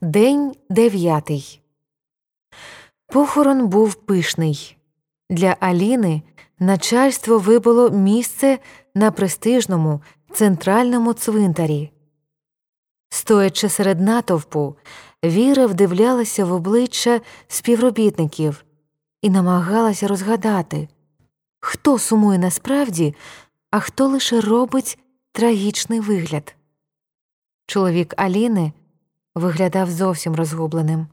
День дев'ятий. Похорон був пишний. Для Аліни начальство вибило місце на престижному центральному цвинтарі. Стоячи серед натовпу, Віра вдивлялася в обличчя співробітників і намагалася розгадати, хто сумує насправді, а хто лише робить трагічний вигляд. Чоловік Аліни виглядав зовсім розгубленим.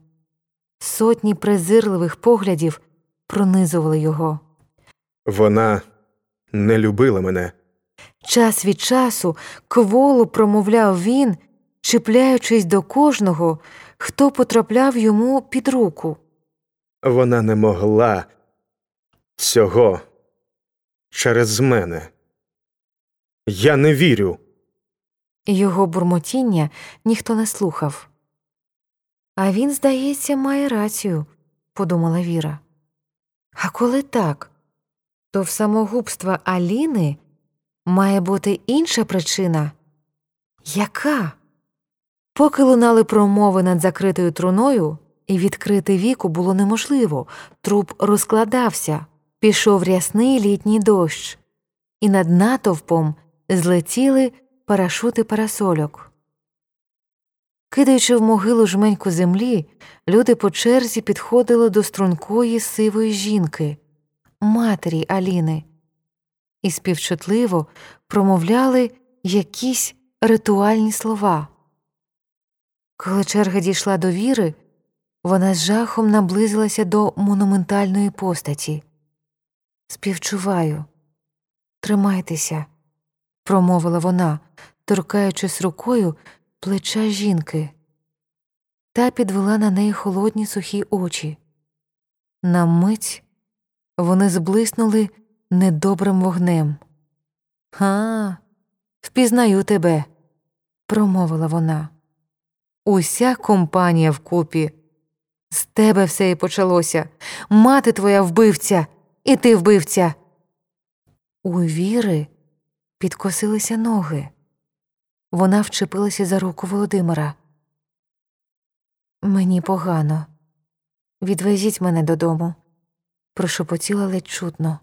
Сотні презирливих поглядів пронизували його. Вона не любила мене. Час від часу кволо промовляв він, чіпляючись до кожного, хто потрапляв йому під руку. Вона не могла цього через мене. Я не вірю. Його бурмотіння ніхто не слухав. А він, здається, має рацію, подумала Віра. А коли так, то в самогубства Аліни має бути інша причина. Яка? Поки лунали промови над закритою труною, і відкрити віку було неможливо, труп розкладався, пішов рясний літній дощ, і над натовпом злетіли парашути парасольок. Кидаючи в могилу жменьку землі, люди по черзі підходили до стрункої сивої жінки, матері Аліни, і співчутливо промовляли якісь ритуальні слова. Коли черга дійшла до віри, вона з жахом наблизилася до монументальної постаті. Співчуваю, тримайтеся, промовила вона, торкаючись рукою плеча жінки. Та підвела на неї холодні сухі очі. На мить вони зблиснули недобрим вогнем. А, впізнаю тебе, промовила вона. Уся компанія вкупі. З тебе все і почалося. Мати твоя вбивця, і ти вбивця. У віри підкосилися ноги. Вона вчепилася за руку Володимира. Мені погано. Відвезіть мене додому, прошепотіла ледь чутно.